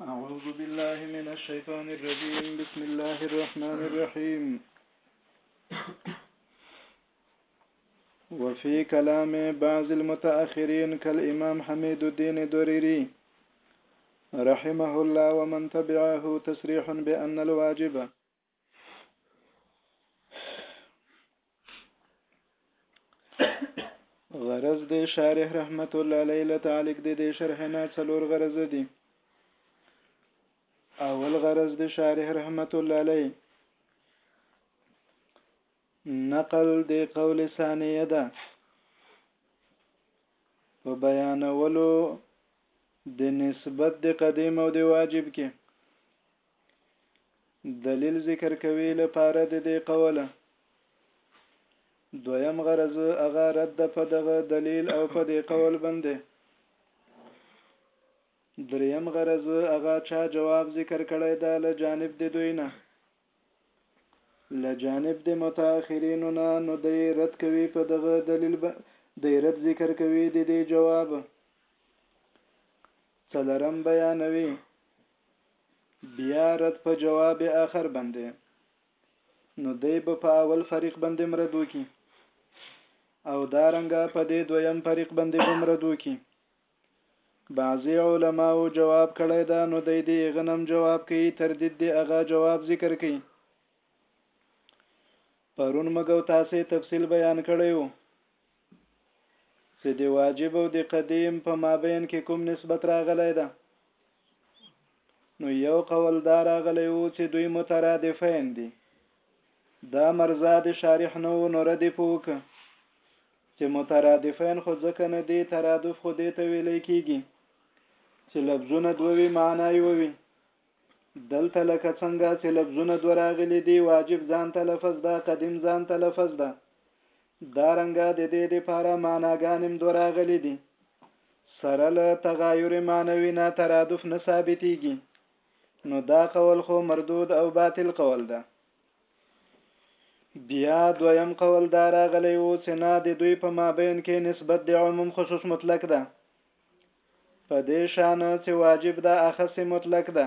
أعوذ بالله من الشيطان الرجيم بسم الله الرحمن الرحيم وفي كلام بعض المتأخرين كالإمام حميد الدين دريري رحمه الله ومن تبعه تسريح بأن الواجب غرض د شارح رحمت الله علیه له تعلق د دې شرح نه څلور غرض دي اول غرض د شارح رحمت الله علیه نقل د قول ثانیه ده په بیانولو د نسبت د قدیم او د واجب کې دلیل ذکر کوي لپاره د دې قوله دویم غرض هغه رد په دغه دلیل او په دې قول باندې دریم غرض هغه چا جواب ذکر کړی دا له جانب د دوی نه له جانب د متأخرینو نه نو د رد کوي په دغه دلیل ب... د رد ذکر کوي د دې جواب څلرم بیانوي بیا رد په جواب آخر باندې نو دی به په اول فریق باندې مردو کی او دا رنګه په دې دویم فریق باندې به مردو کی بعضی علماو جواب کړی دا نو دی دی غنم جواب کوي تردید دی هغه جواب ذکر کوي پرون مګو تاسو تفصیل بیان کړیو څه د واجب او د قدیم په مابین کې کوم نسبت راغلی ده نو یو قول دا راغلی وو چې دوی مترادفین دي دا مرزا د شارح نو نو ردی پوک چې مترادفین خو ځکه نه دی ترادف خو دی ته ویلې کیږي چې لفظونه دوی معنی وي دلته لکه څنګه چې لفظونه دوراغلي دي واجب ځان ته لفظ ده قدیم ځان ته لفظ ده دا رنګه د دې لپاره معناګانم دو راغلي دي سره له تغایر معنوي نه ترادف نه ثابتيږي نو دا قول خو مردود او باطل قول ده بیا دویم قول دا راغلی و چې نه د دوی په مابین کې نسبت د عموم خصوص مطلق ده په دې شان چې واجب ده اخص مطلق ده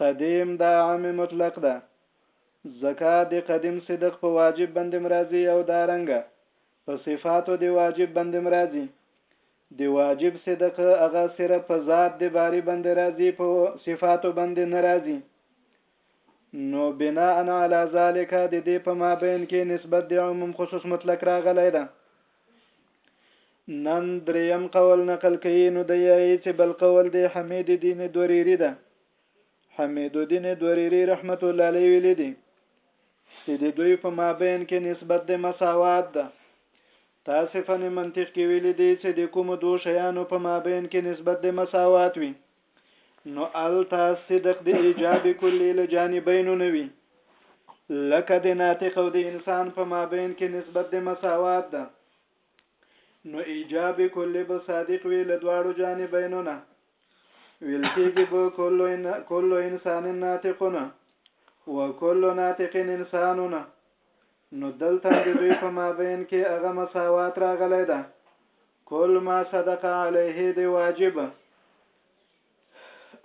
قدیم دا عام مطلق ده ځکه د قدیم صدق په واجب بندم راځي او دا رنګه په صفاتو د واجب بندم راځي د واجب صدق هغه صرف په ذات د باری بند راځي په صفاتو بند نه راځي نو بناء علی ذالک د دې په مابین کې نسبت د عموم خصوص مطلق راغلی ده نن دریم قول نقل کوي نو د یایي چې بل قول دی حمید دین دوریری ده حمید الدین دوریری رحمت الله علیه ویلي دي چې د دوی په مابین کې نسبت د مساوات ده تاسفنه منطق کې ویلي دي چې د کوم دوه شیانو په مابین کې نسبت د مساوات وي نو الته صدق د ایجاب کلی له جانبینو نه وي لکه د ناطق او د انسان په مابین کې نسبت د مساوات ده نو ایجاب کلی به صادق وي له دواړو جانبینو نه ویل کېږي به کلو, ان... کلو انسان ناطقونه و کلو ناطق انسانونه نو دلته د دوی په مابین کې هغه مساوات راغلی ده کل ما صدق علیه دی واجب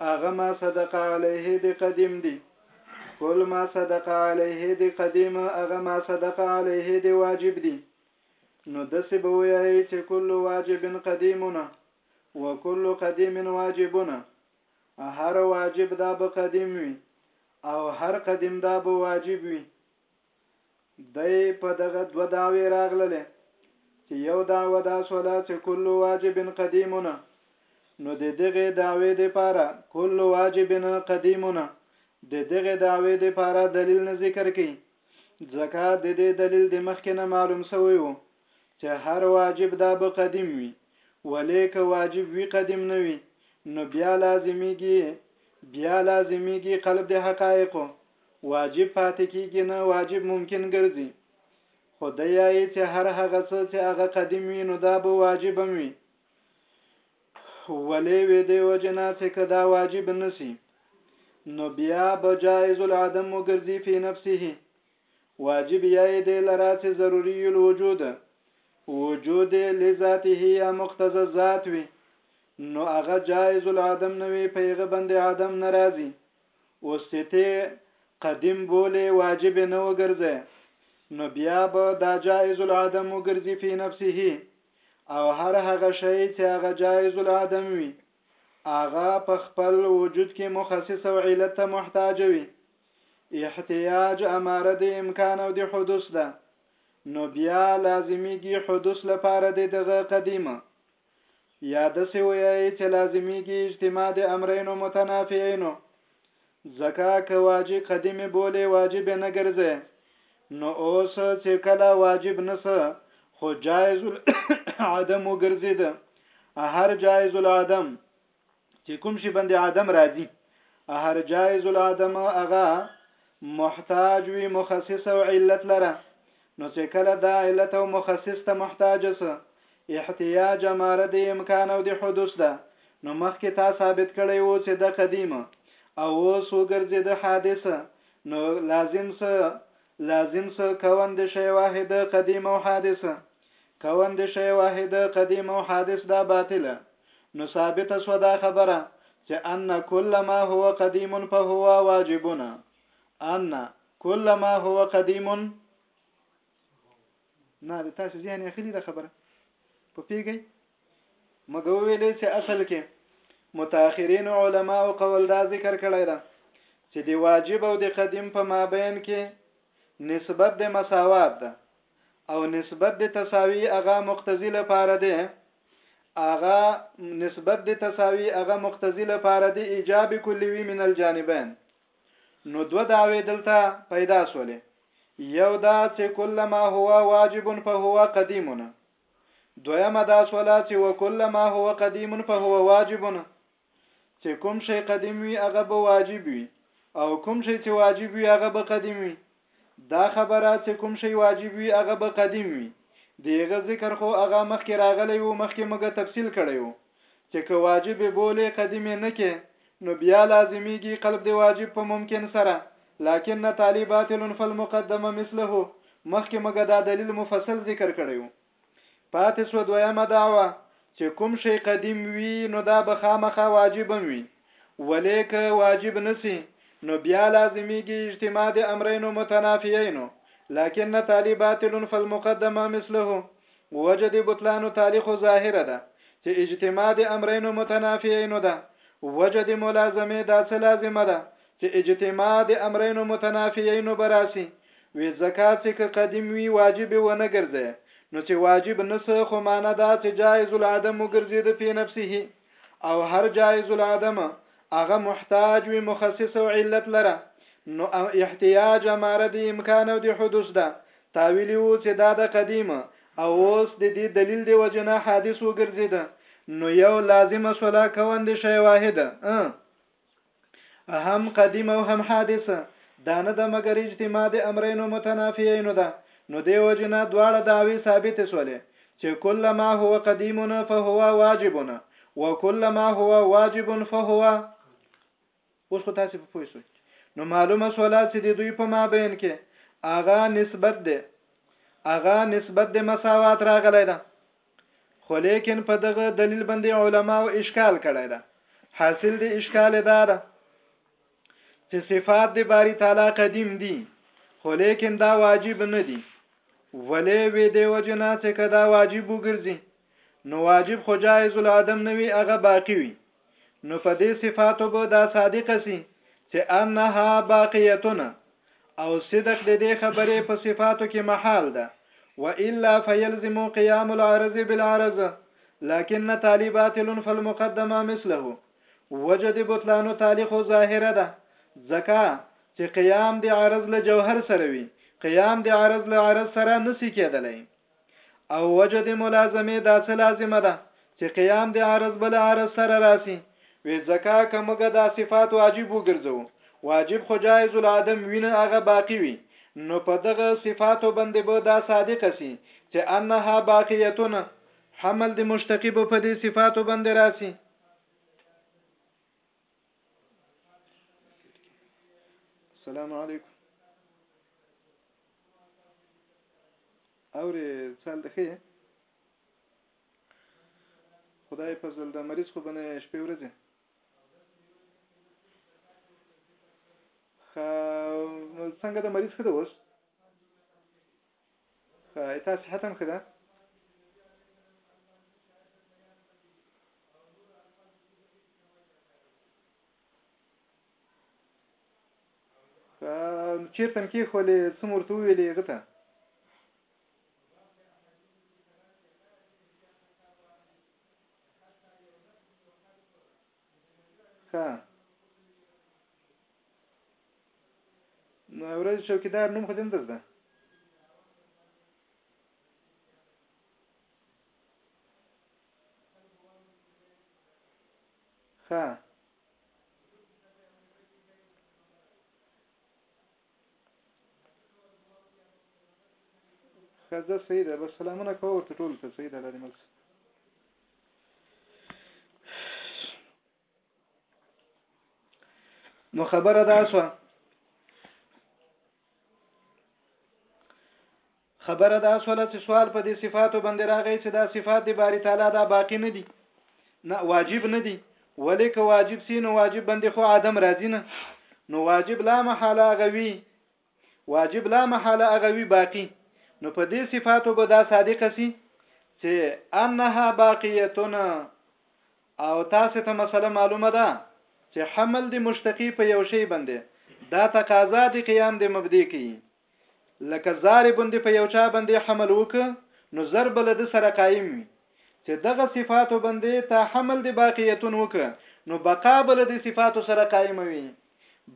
اغه ما صدق علیه دی قدیم دی کل ما صدق علیه دی قدیم اغه ما صدق علیه دی واجب دی نو دسی به ویای چې کل واجب قدیمنا وکل قدیم واجبنا هر واجب دا به قدیم وي او هر قدیم دا به واجب وي دی په دغه دوه دعوې راغللې چې یو دعوه دا سوله چې کل واجب قدیمونه نو د دغه دعوې د پاره کل واجب قدیمونه د دغه دعوې د پاره دلیل نه ذکر کړي ځکه د دې دلیل د مخکې نه معلوم سوی وو چې هر واجب دا به قدیم وي ولې که واجب وي قدیم نه وي نو بیا لازمیږي بیا لازمیږي قلب د حقایقو واجب پاتې کېږي نه واجب ممکن ګرځي خو دی یایي چې هر هغه څه چې هغه قدیم وي نو دا به واجب هم وي ولې وې دی وجنا چې که دا واجب نسی نو بیا به جائز العدم وګرځي فی نفسه واجب یایي دی لرا چې ضروری الوجود وجود لذاته یا مقتضى ذات وي نو هغه جائز العدم نه وي پیغه بند عدم ناراضي اوس چې تۀ قديم بولې واجب نه وګرځی نو بيا به دا جائز العدم وګرځي فی نفسه او هر هغه شی چې هغه جائز العدم وي هغه په خپل وجود کې مخصص او علت ته محتاج وي احتیاج اماره د امکان او د حدوث ده نو بیا لازمیږي حدوث لپاره د دغه قدیمه یا دسې ویایې چې لازمیږي اجتماع د امرینو متنافعینو ځکه که واجب قدیم بولې واجب نه ګرځي نو اوس چې کله واجب نسه خو جایز العدم وګرځید هر جایز العدم چې کوم شي باندې عدم راځي هر جائز العدم اغا محتاج وي مخصص او علت لره نو چې کله دا علت او مخصص ته محتاج سه احتیاج مار د امکان او د حدوث ده نو مخکې تا ثابت کړی وو چې د قدیمه او اوس وګرځي د حادثه نو لازم سه لازم سه کون د شی واحد قدیم او حادثه که وند شی واحد قدیم او حادث دا باطل نو ثابت سو دا خبره چې ان کل ما هو قدیم فهو واجبنا ان کل ما هو قدیم نه د تاسو ذهن یې خلی دا خبره په پیګی مګو ویلې چې اصل کې متأخرین علما او قول دا ذکر کړی دا چې دی واجب او د قدیم په مابین کې نسبت د مساوات ده او نسبت د تساوی هغه مقتضی لپاره دی هغه نسبت د تساوی هغه مقتضی لپاره دی ایجاب کلیوی من الجانبین نو دو داوی دلته پیدا سولې یو دا چې کله ما هو واجب فهو قدیم دویمه دا سوله چې وکله ما هو قدیم فهو واجب چې کوم شی قدیم وي هغه به واجب وي او کوم شی چې واجب وي هغه به قدیم وي دا خبره چې کوم شی واجب وي هغه به قدیم وي دیغه ذکر خو هغه مخکې راغلی وو مخکې موږ تفصیل کړی وو چې که واجب بولې قدیم نه کې نو بیا لازمیږي قلب دی واجب په ممکن سره لكن طالبات فالمقدمه مثله مخکې موږ دا دلیل مفصل ذکر کړی وو پاتې سوه دویمه دعوه چې کوم شی قدیم وي نو دا به خامخا واجب هم وي ولې که واجب نسی نو بیا لازمیږي اجتماع د امرینو متنافیینو لکن تالی باطل فالمقدم مثله وجه د بطلانو تالی خو ظاهره ده چې اجتماع د امرینو متنافیینو ده وجه د ملازمه دا څه لازمه ده چې اجتماع د امرینو متنافیینو براسي وی ځکه چې که قدیم وی واجب ونه ګرځي نو چې واجب نسه خو معنا دا چې جائز العدم وګرځید په نفسه او هر جائز العدم هغه محتاج وی مخصص او علت لره نو احتیاج اماره د امکان او د حدوث ده تاویلی وو چې دا د قدیم او اوس د دې دلیل دی وجنه حادث وګرځید نو یو لازمه صلاح کوند شی واحد هم قدیم او هم حادث دا نه ده مګر اجتماع د امرینو متنافیینو ده نو دی وجنه دواړه دعوی ثابت سولې چې کل ما هو قدیم فهو واجب وکل ما هو واجب فهو اوس خو تاسو په پوه شئ نو معلومه سولا چې د دوی په مابین کې اغا نسبت ده اغا نسبت د مساوات راغلی ده خو ليکن په دغه دليل باندې علماو اشکال کړی ده حاصل دی اشکال دا ده چې صفات د باری تعالی قدیم دي خو لیکن دا واجب نه دي ولې وې دی وجنا چې کدا واجب وګرځي نو واجب خو جایز العدم نه وي هغه باقی وي نو په دې صفاتو به دا صادقه سي چې انها باقیتونه او صدق د دې خبرې په صفاتو کې محال ده والا فيلزم قيام العرض بالعرض لكن تالي باطل فالمقدمه مثله وجد بطلان تالي خو ظاهره ده ځکه چې قیام د عرض له جوهر سره وي قیام د عرض له عرض سره نسی کېدلی او وجه د ملازمه دا څه لازمه ده چې قیام د عرض بل عرض سره راسي وې ځکه که موږ دا صفات واجب وګرځو واجب خو جائز العدم وینه هغه باقی وي نو په دغه صفاتو باندې به دا صادق سي چې انها باقیتونه حمل د مشتقب په دې صفاتو باندې راسي السلام علیکم اورې سال د خې خدای په ځل د مریض خو بنه شپې ورځې خا څنګه د مریض خده اوس ستا صحت هم ښه ده نو چیرته کې خولې څه مرته ویلې هغه ته ښه نو ورځ چوکیدار نوم خو دې نه زده ښه ښځه صحیح ده بس سلامونه کوه ورته ټولو ته صحیح ده دا دې مل نو خبره دا شو خبره دا شو چې سوال په دې صفاتو باندې راغی چې دا صفات د باری تعالی دا باقی نه دي نه واجب نه دي ولې که واجب سي نو واجب باندې خو عدم راځي نه نو واجب لا محاله غوي واجب لا محاله هغه وي باقي نو په دې صفاتو به دا صادقه سي چې انها باقیتون او تاسو ته مسله معلومه ده چې حمل د مشتقي په یو شی باندې دا تقاضا د قیام د مبدی کی لکه زار باندې په یو چا باندې حمل وک نو ضرب له د سره قائم وي چې دغه صفاتو باندې تا حمل د باقیتون وک نو بقا بل د صفاتو سره قائم وي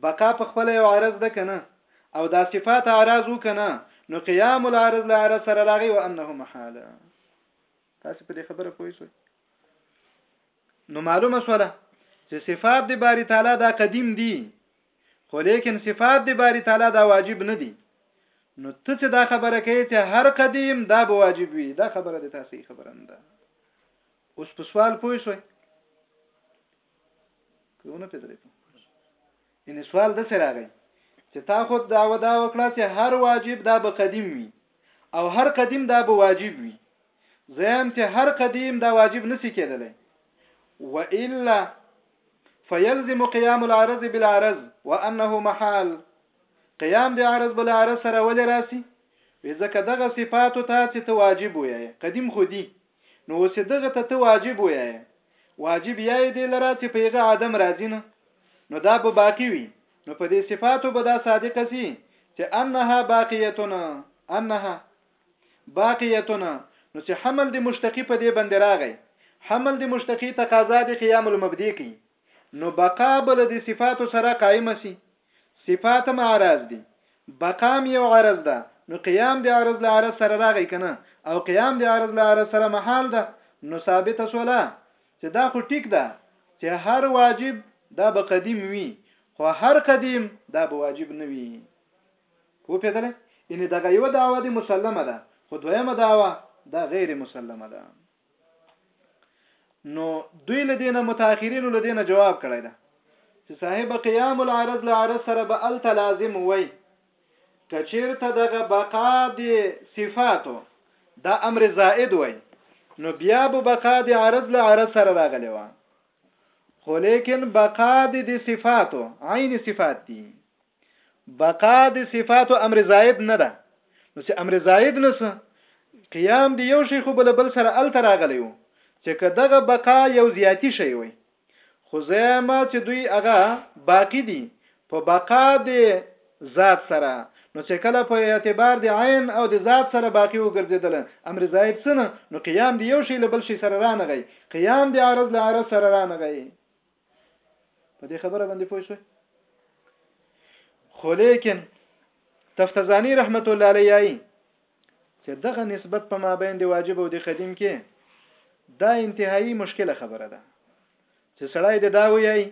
بقا په خپله یو عرض ده کنه او دا صفات اعراض و کنه نو قیام العرض له عرض سره راغی و انه محال تاسو په دې خبره پوه شئ نو معلومه شوله چې صفات د باری تعالی دا قدیم دي خو لیکن صفات د باری تعالی دا واجب نه دي نو ته چې دا خبره کوي چې هر قدیم دا به واجب وي دا خبره د تاسو خبره نه ده اوس په سوال پوه شئ کونه په درې په ان سوال د سره راغی چې تا خود دا ودا وکړه چې هر واجب دا به قدیم وي او هر قدیم دا به واجب وي زم چې هر قدیم دا واجب نسی کېدلی و الا فيلزم قيام العرض بالعرض وانه محال قيام د عرض بل عرض سره ولې راسي وځکه دغه صفات ته چې ته واجب وي قدیم خو دی نو اوسې دغه ته ته واجب ویایې واجب یایې دې لرا چې په یغه عدم راځي نه نو دا به باقی وي نو په دې صفاتو به دا صادقه سي چې انها باقیتونه انها باقیتونه نو چې حمل د مشتقی په دې بندې راغی حمل د مشتقی تقاضا د قیام المبدی کوي نو بقا به له دې صفاتو سره قائمه سي. صفات هم اعراض دي. بقا هم یو عرض ده. نو قیام د عرض له عرض سره راغی که نه؟ او قیام د عرض له عرض سره محال ده. نو ثابته سوله چې دا خو ټیک ده چې هر واجب دا به قدیم وي خو هر قدیم دا به واجب نه وي. وپېدلې؟ یعنې دغه یوه دعوه دې مسلمه ده خو دویمه دعوه دا غیر مسلمه ده. نو دوی له دینه متأخرینو له دینه جواب کړی دا چې صاحب قیام العرض له عرض سره به ال تلازم وای کچیرته دغه بقا د صفاتو دا امر زائد وای نو بیا به بقا د عرض له عرض سره راغلی و خو لیکن بقا د صفاتو عین صفات دي بقا د صفات امر زائد نه ده نو چې امر زائد نس قیام دی یو شیخ بل بل سره ال تراغلی وو چې که دغه بقا یو زیاتی شی وي خو زما چې دوی هغه باقی دي په بقا د ذات سره نو چې کله په اعتبار د عین او د ذات سره باقی وګرځیدل امر زائد سنه نو قیام دی یو شی له بل شی سره رانغی قیام دی عرض له عرض سره رانغی په دې خبره باندې پوه شئ خو لیکن تفتزانی رحمت الله علیه چې دغه نسبت په مابین دی واجب او دی قدیم کې دا انتهایی مشکله خبره ده چې سړی د دا وایي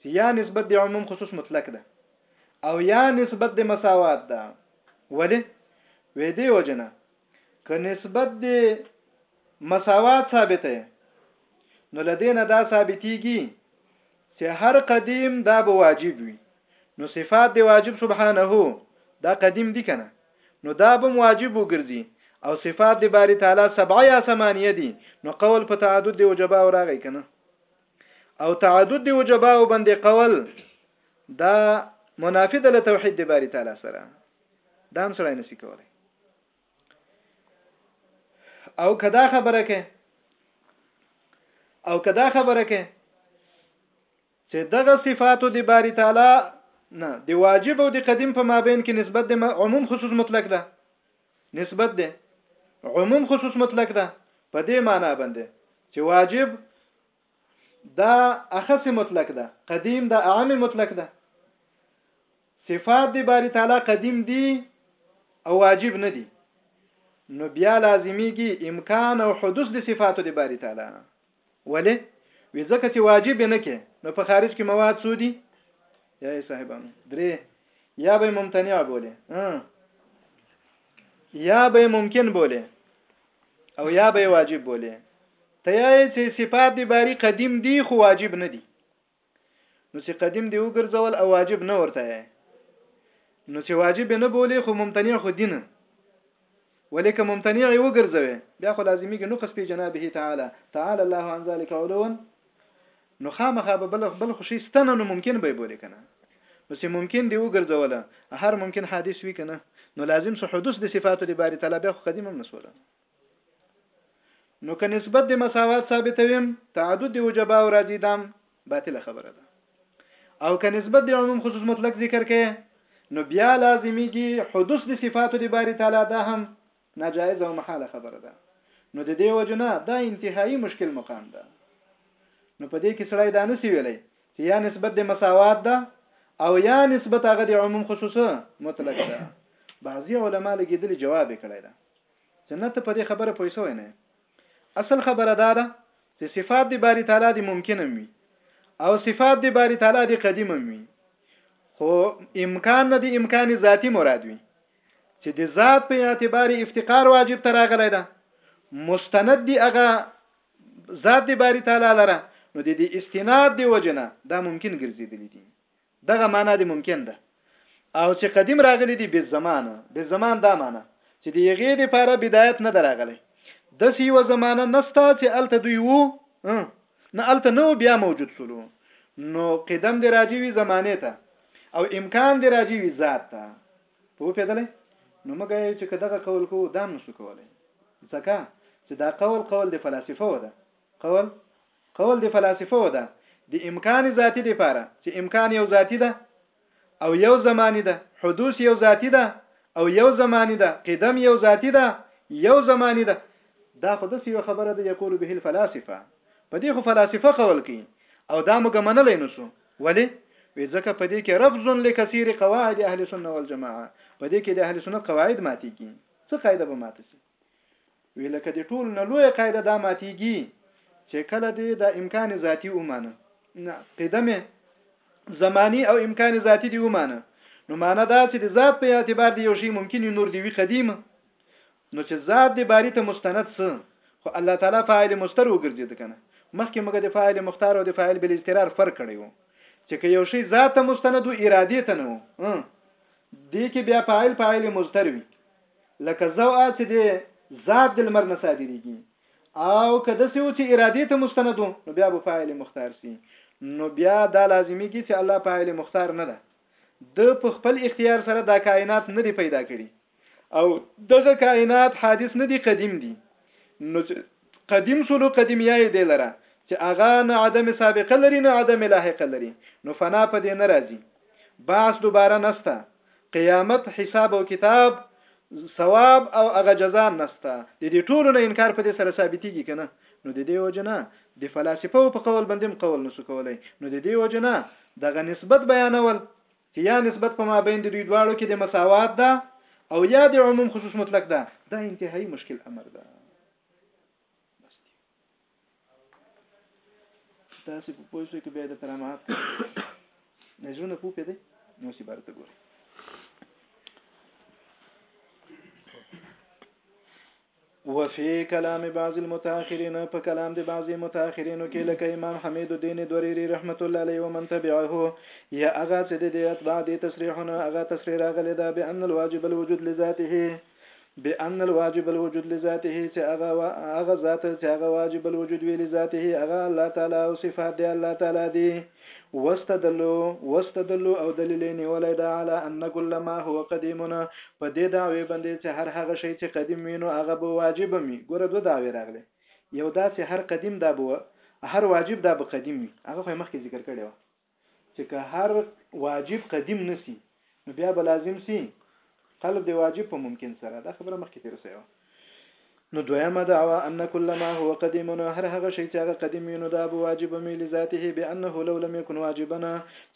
چې یا نسبت د عموم خصوص مطلق ده او یا نسبت د مساوات ده ولی وې دی وجنه که نسبت دی مساوات ثابته نو لدینه دا ثابتیږي چې هر قدیم دا به واجب وي نو صفات دی واجب سبحانه دا قدیم دي کنه نو دا به واجب وګرځي او صفات دی باری تعالی سبع یا ثمانیه دي نو قول په تعدد دی وجبا او راغی کنه او تعدد دی وجبا او باندې قول دا منافد له توحید دی باری تعالی سره دا هم سړی نسی کولای او کدا خبره کې او کدا خبره کې چې دغه صفاتو د باری تعالی نه د واجب او د قدیم په مابین کې نسبت د عموم خصوص مطلق ده نسبت ده عموم خصوص مطلق ده په دې معنی باندې چې واجب دا اخص مطلق ده قدیم دا عام مطلق ده صفات دی باری تعالی قدیم دی او واجب نه دی نو بیا لازمیږي امکان او حدوث د صفاتو د باری تعالی نه ولی وی ځکه چې واجب نه کې نو په خارج کې مواد څو دي یا صاحبانو درې یا به ممتنع بوله یا به یې ممکن بولې او یا به یې واجب بولې ته یې چې صفات دی باری قدیم دی خو واجب نه دی نو چې قدیم دی وګرځول او واجب نه ورته یې نو چې واجب نه بولې خو ممتنع خو دینه ولیکه ممتنع یې وګرځوي بیا خو لازمي کې نقص په جنابه تعالی تعالی الله عن ذلك علوا نو خامخا به بل بل خو شي ستنه نو ممکن به بولې کنه نو سي ممکن دی وګرځوله هر ممکن حادث وی کنه نو لازم سو حدوث د صفات د باری تعالی بیا خو قدیم هم نسوله نو که نسبت د مساوات ثابتویم تعدد دی وجبا او راضی دام باطل خبره ده او که نسبت د عموم خصوص مطلق ذکر کې نو بیا لازمیږي حدوث د صفات د باری تعالی دا هم ناجائزه او محاله خبره ده نو د دې وجه نه دا انتهایی مشکل مقام ده نو په دې کې سړی دا نسی ویلی چې یا نسبت د مساوات ده او یا نسبت هغه د عموم خصوص مطلق ده بعضی علما لګیدلی جواب کړی ده چې نه ته په دې خبره پوه شوی نه اصل خبره دا ده چې صفات د باری تعالی د ممکن هم وي او صفات د باری تعالی د قدیم هم وي خو امکان نه د امکان ذاتی مراد وي چې د ذات په اعتبار افتقار واجب ته راغلی ده مستند دی هغه ذات دی باری تعالی لره نو د دې استناد دی وجنه دا ممکن ګرځیدلی دي دغه معنا دی ممکن ده او چې قدیم راغلی دی به زمانه به زمان دا معنا چې د یغې د پاره بدايت نه دراغله د سی و زمانہ نستا چې الته دوی وو نه الته نو بیا موجود سولو نو قدم دی راځي وی زمانه ته او امکان دی راځي وي ذات ته په پیدلې نو موږ یې چې کداغه قول کو دام نشو کولای ځکه چې دا قول قول د فلسفه وده قول قول د فلسفه وده د امکان ذاتی د پاره چې امکان یو ذاتی ده او یو زمانی ده حدوث یو ذاتی ده او یو زمانی ده قدم یو ذاتی ده یو زمانی ده دا خو د یو خبره ده یقول به الفلاسفه په دې خو فلسفه قول کوي او دا موږ منلای نشو ولې؟ وې ځکه په دې کې رفض لکثیر قواعد اهل سنت والجماعه په دې کې د اهل سنت قواعد ماتيږي څه قاعده به ماته سي وی لکه د ټول نه لوی قاعده دا ماتيږي چې کله دې د امکان ذاتی ومانه نه قدمه زمانی او امکان ذاتی دی ومانه نو معنا دا چې د ذات په اعتبار دی یو شی ممکن نور دی وی قدیم نو چه ذات دې باري ته مستند سه خو الله تعالی فاعل مستر وګرځيد کنه مخکې موږ د فاعل مختار او د فاعل بالاضطرار فرق کړی وو چه که یو شی ذات ته مستند و ارادې ته نه و دې کې بیا فاعل فاعل مستر وي لکه زو ا چې دې ذات د لمر نه صادريږي او که دسې و چې ارادې ته مستند و نو بیا به فاعل مختار سي نو بیا دا لازميږي چې الله فاعل مختار نه ده د په خپل اختیار سره دا کائنات نه دی پیدا کړي او دغه کائنات حادث نه دي قدیم دي نو قدیم سلو قدیمیای دی لره چې اغا نه عدم سابقه لري نه عدم لاحقه لري نو فنا په دې ناراضي بعث دوباره نستا قیامت حساب او کتاب ثواب او هغه جزا نستا د دې ټولو نه انکار په دې سره ثابتيږي کنه نو د دې وجنه د فلسفه په قول باندې قول نسو کولای نو د دې وجنه دغه نسبت بیانول چې يا نسبت په مابين د دوی دواړو کې د مساوات ده او يا د عموم خصوص مطلق ده دا انتهايي مشکل امر ده تاسو په پوه شئ کې بیا د پرامات نظرونه پوه پېدې نو سی بارته ګورئ وفي کلام بعض المتاخرين په کلام د بعضي متاخرينو کې لکه امام حميد الدين دريري رحمت الله عليه ومن تبعه يا اغا چې د دې اتباع دې تصريحونه اغا تصريح راغلي ده بان الواجب الوجود لذاته بان الواجب الوجود لذاته چې اغا اغا ذات چې اغا واجب الوجود وی لذاته اغا الله تعالی او صفات دی الله تعالی دی واستدلو واستدلو او دلیل یې نیولی دا علی ان کل ما هو قدیم په دې دعوې باندې چې هر هغه شی چې قدیم وي نو هغه به واجب وي ګوره دوه دعوې راغلي یو دا چې هر قدیم دا به هر واجب دا به قدیم وي هغه خو مخکې ذکر کړی و چې که هر واجب قدیم نسی نو بیا به لازم سي طلب د واجب په ممکن سره دا خبره مخکې تیر سوی و نو دویمه دعوا ان کل ما هو قدیم نو هر هغه شی چې هغه قدیم وي نو دا به واجب مې لذاته به انه لو لم يكن واجبا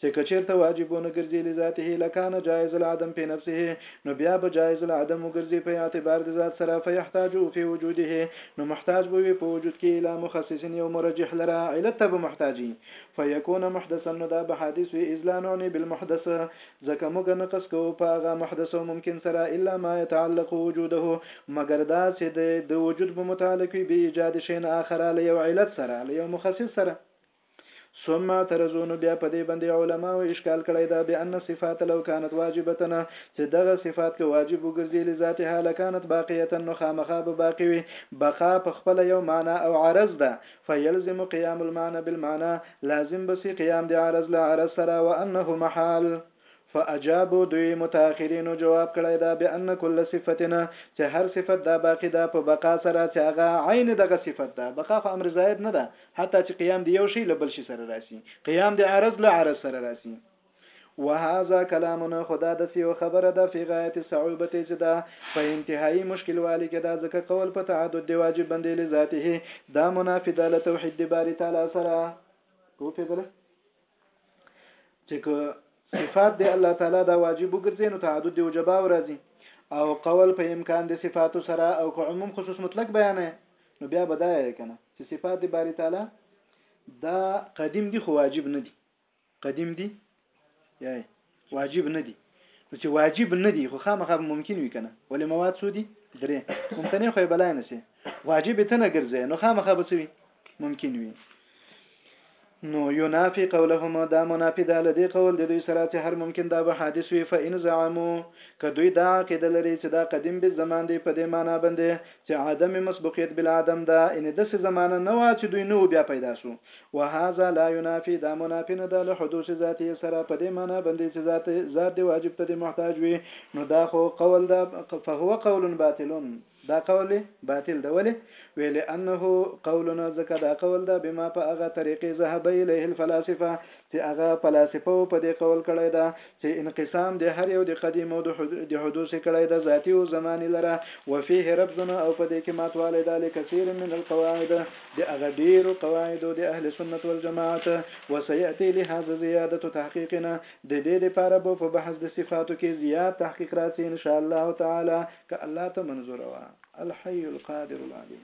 چې کچیرته واجبونه ګرځي لذاته لکان جائز العدم په نفسه نو بیا به جائز العدم ګرځي په اعتبار د ذات سره فيحتاج فی وجوده نو محتاج به وي په وجود کې اله مخصص یو مرجح لره علت ته به محتاجي فیکون محدثا نو دا به حادث وي اذ لا نعنی بالمحدث ځکه موږ نه قصد کوو په هغه محدث او ممکن سره الا ما یتعلق وجوده مګر دا چې د د وجود په متعلق وي به ایجاد شین اخر له یو علت سره له یو مخصص سره ثم اعترضوا نو بیا په دې باندې علما او اشکال کړی دا به ان صفات لو كانت واجبتنا چې دغه صفات که واجب وګرځي لذاتها لكانت باقيه نو خامخا به باقي وي بقا په خپل یو معنا او عرض ده فيلزم قيام المعنى بالمعنى لازم به سي قيام د عرض له عرض سره وانه محال فاجابو دوی متاخرینو جواب کړی دا بان کل صفتنا چې هر صفت دا باقی ده په بقا سره چې هغه عین دغه صفت ده بقا خو امر زائد نه ده حتی چې قیام دی یو شی له بل شي سره راسي قیام دی عرض له عرض سره راسي وهذا کلام خو دا داسې یوه خبره ده فی غایت الصعوبة چې دا په انتهایی مشکلوالي کې ده ځکه قول په تعدد دی واجب بندې لذاته دا منافي ده له توحید دی باری تعالی سره وپېدله چې که صفات دی الله تعالی دا واجب وګرځي نو تعدد دی وجبا ورځي او قول په امکان د صفاتو سره او که عموم خصوص مطلق بیان نو بیا بدای کنه چې صفات باری تعالی دا قدیم دي خو واجب نه دي قدیم دي یا واجب نه دي نو چې واجب نه دي خو خامخا ممکن وي کنه ولې مواد څو دي درې ممتنع خو بلای نه سي واجب ته نه ګرځي نو خامخا به څه وي ممکن وي نو ينافي قولهم دا منافي ده لدی قول د دوی سره چې هر ممکن دا به حادث وي فإن زعموا که دوی دا عقیده لري چې دا قدیم به زمان دی په دې معنی باندې چې عدم مسبوقیت بالعدم ده ان د څه زمانه نه وا چې دوی نو بیا پیدا شو وهذا لا ينافي دا منافي نه ده له حدوث ذاته سره په دې معنی باندې چې ذات ذات دې واجب ته دې محتاج وي نو دا خو قول ده فهو قول باطل دا قول باطل ده ولې ویل انه قولنا ځکه دا قول ده بما په هغه طریقې ذهب الیه الفلاسفه چې هغه فلاسفه په دې قول کړی ده چي انقسام د هر یو د قدیم او د حدوث کړی ده ذاتي او زماني لره وفيه ربض او په دې کي ماتوالی ده لکثیر من القواعد د هغه ډیرو قواعدو د اهل سنت والجماعت وسیأتي لهذا زیادة تحقیق د دې د پاره به په بحث د صفاتو کي زیات تحقیق راڅي ان شاء الله تعالی که الله ته منظور وه الحي القادر العلیم.